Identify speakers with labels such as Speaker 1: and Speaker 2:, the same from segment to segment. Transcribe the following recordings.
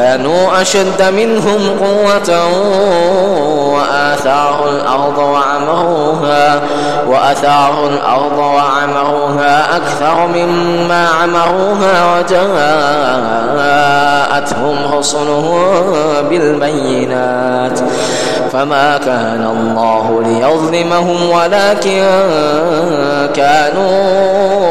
Speaker 1: كانوا أشد منهم قوة وآثاروا الأرض وعمروها وأثاروا الأرض وعمروها أكثر مما عمروها وجاءتهم رسلهم بالبينات فما كان الله ليظلمهم ولكن كانوا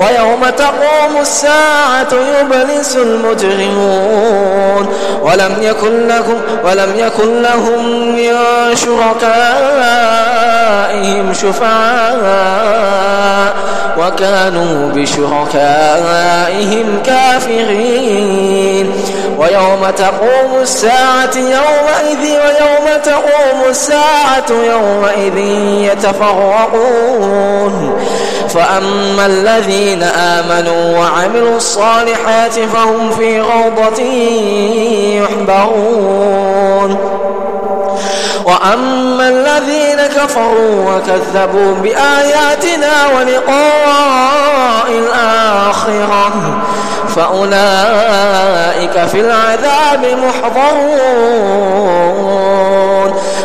Speaker 1: ويوم تقوم الساعة يبلس المجرمون. ولم يكن لهم ولم يكن لهم من شركائهم شفعاء. وكانوا بشركائهم كافرين. ويوم تقوم الساعة يومئذ ويوم تقوم الساعة يومئذ يتفرقون. فأما الذين آمنوا وعملوا الصالحات فهم في غوضة يحبرون. وأما الذين كفروا وكذبوا بآياتنا ولقاء الآخرة فأولئك في العذاب محضرون.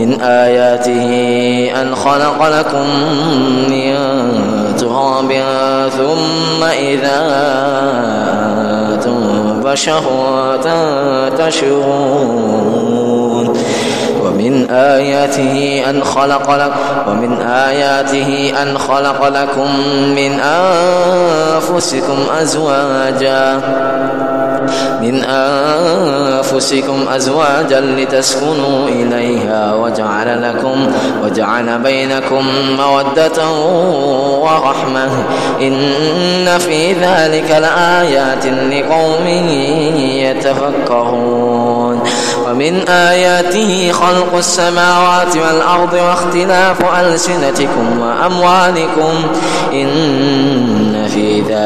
Speaker 1: من آياته أن خلق لكم من تراب ثم إذا أنتم بشر تنتشرون. ومن آياته أن خلق لك ومن آياته أن خلق لكم من أنفسكم أزواجا. من أنفسكم أزواجا لتسكنوا إليها وجعل لكم وجعل بينكم مودة ورحمة إن في ذلك لآيات لقوم يتفكرون ومن آياته خلق السماوات والأرض واختلاف ألسنتكم وأموالكم إن في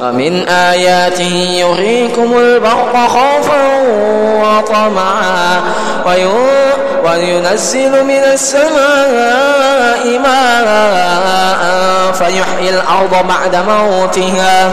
Speaker 1: ومن آياته يريكم البرق خوفا وطمعا وينزل من السماء ماء فيحيي الأرض بعد موتها.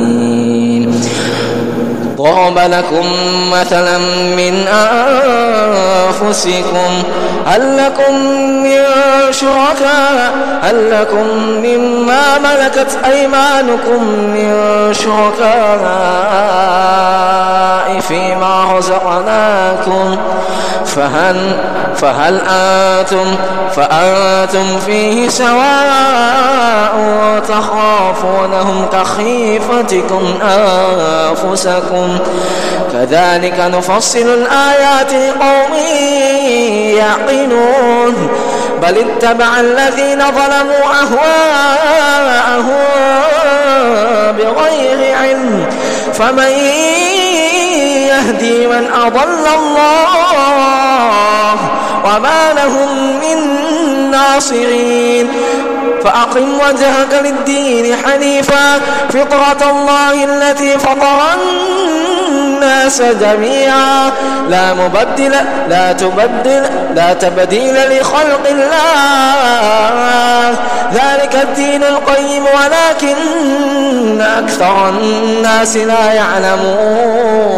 Speaker 1: ضرب لكم مثلا من أنفسكم. هل لكم من شركاء؟ هل لكم مما ملكت أيمانكم من شركاء فيما رزقناكم؟ فهل فهل أنتم فأنتم فيه سواء تخافونهم كخيفتكم أنفسكم كذلك نفصل الآيات لقوم يعقلون بل اتبع الذين ظلموا أهواءهم بغير علم فمن يهدي من أضل الله وما لهم من ناصرين. فأقم وجهك للدين حنيفا فطرة الله التي فطر الناس جميعا. لا مبدل لا تبدل لا تبديل لخلق الله. ذلك الدين القيم ولكن أكثر الناس لا يعلمون.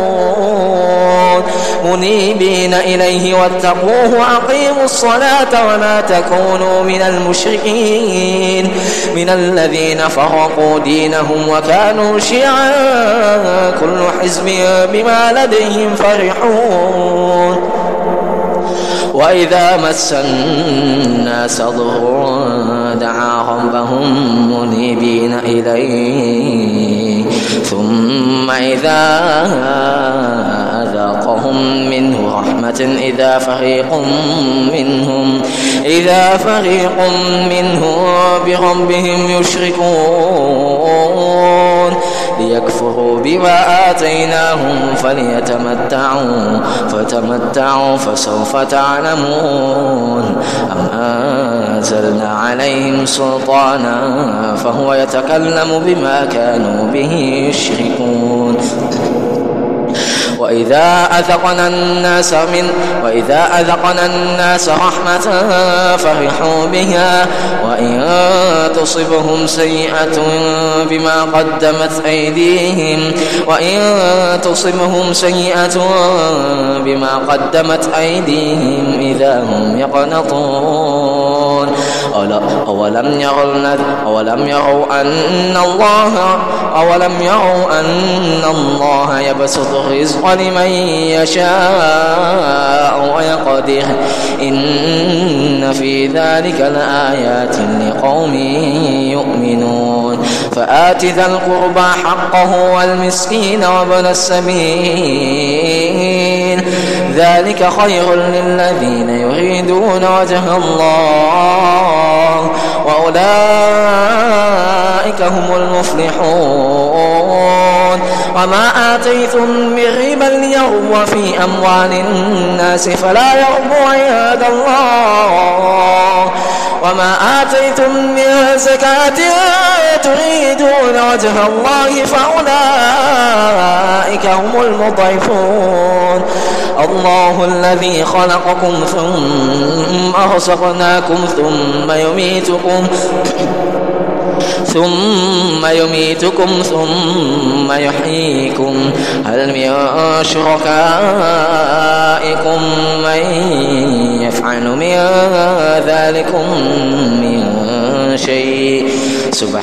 Speaker 1: منيبين إليه واتقوه وأقيموا الصلاة ولا تكونوا من المشركين من الذين فرقوا دينهم وكانوا شيعا كل حزب بما لديهم فرحون وإذا مس الناس ضر دعا ربهم منيبين إليه ثم إذا أذاقهم منه رحمة إذا فريق منهم إذا فريق منهم بربهم يشركون ليكفروا بما آتيناهم فليتمتعوا فتمتعوا فسوف تعلمون أم أنزلنا عليهم سلطانا فهو يتكلم بما كانوا به يشركون وإذا أذقنا الناس من وإذا أذقنا الناس رحمة فرحوا بها وإن تصبهم سيئة بما قدمت أيديهم وإن تصبهم سيئة بما قدمت أيديهم إذا هم يقنطون أولم يروا أولم يروا أن الله أولم يروا أن الله يبسط الرزق لمن يشاء ويقدر. إن في ذلك لآيات لقوم يؤمنون. فآت ذا القربى حقه والمسكين وابن السبيل ذلك خير للذين يريدون وجه الله. وأولئك هم المفلحون. وما آتيتم من ربا ليربو في أموال الناس فلا يربو عياد الله. وما آتيتم من زكاة تريدون وجه الله فأولئك هم المضعفون. الله الذي خلقكم ثم أرزقناكم ثم يميتكم ثم يميتكم ثم يحييكم. هل من شركائكم من يفعل من ذلكم؟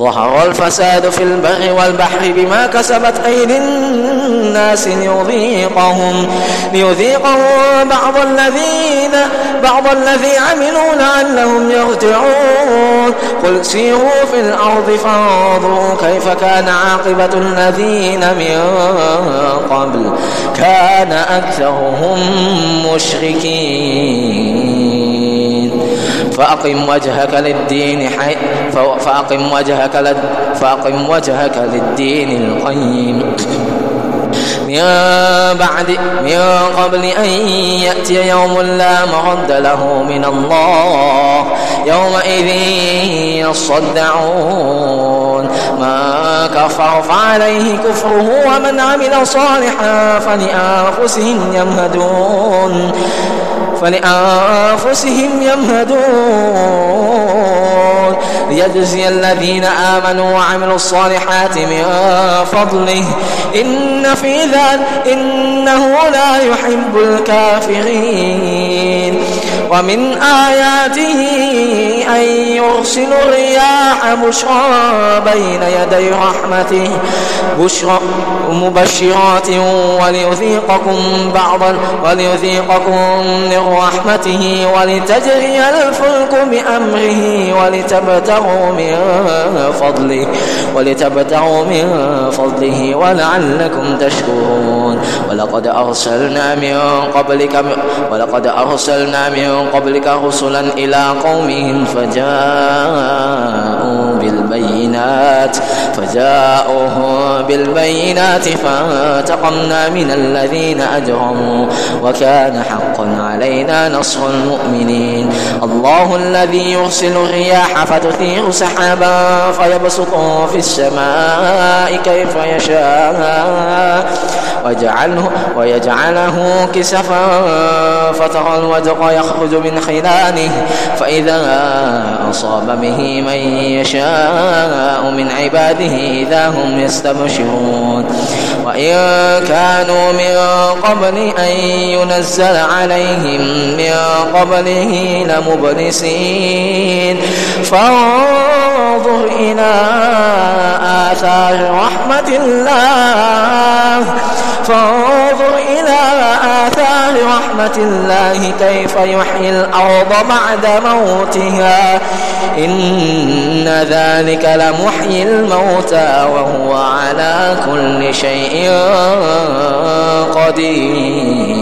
Speaker 1: ظهر الفساد في البر والبحر بما كسبت أيدي الناس ليذيقهم ليذيقهم بعض الذين بعض الذي عملوا لعلهم يرجعون. قل سيروا في الأرض فانظروا كيف كان عاقبة الذين من قبل كان أكثرهم مشركين. فأقم وجهك للدين حي فأقم وجهك فأقم وجهك للدين القيم. من بعد من قبل أن يأتي يوم لا مرد له من الله. يومئذ يصدعون. ما كفر فعليه كفره ومن عمل صالحا فلأنفسهم يمهدون. فلأنفسهم يمهدون. ليجزي الذين آمنوا وعملوا الصالحات من فضله. إن في ذلك إنه لا يحب الكافرين. ومن آياته أن يرسل الرياح بشرى بين يدي رحمته بشرى مبشرات وليذيقكم بعضا وليذيقكم من رحمته ولتجري الفلك بأمره ولتبتغوا من فضله ولتبتغوا من فضله ولعلكم تشكرون ولقد أرسلنا من قبلك ولقد أرسلنا من قبلك رسلا إلى قومهم فجاءوا بالبينات فجاءوهم بالبينات فانتقمنا من الذين أجرموا وكان حقا علينا نصر المؤمنين. الله الذي يرسل الرياح فتثير سحابا فيبسطه في السماء كيف يشاء ويجعله, ويجعله كسفا فترى الودق يخرج من خلاله فإذا أصاب به من يشاء من عباده إذا هم يستبشرون. وإن كانوا من قبل أن ينزل عليهم من قبله لمبلسين. فانظر إلى آثار رحمة الله. فانظر الله كيف يحيي الأرض بعد موتها؟ إن ذلك لمحيي الموتى وهو على كل شيء قدير.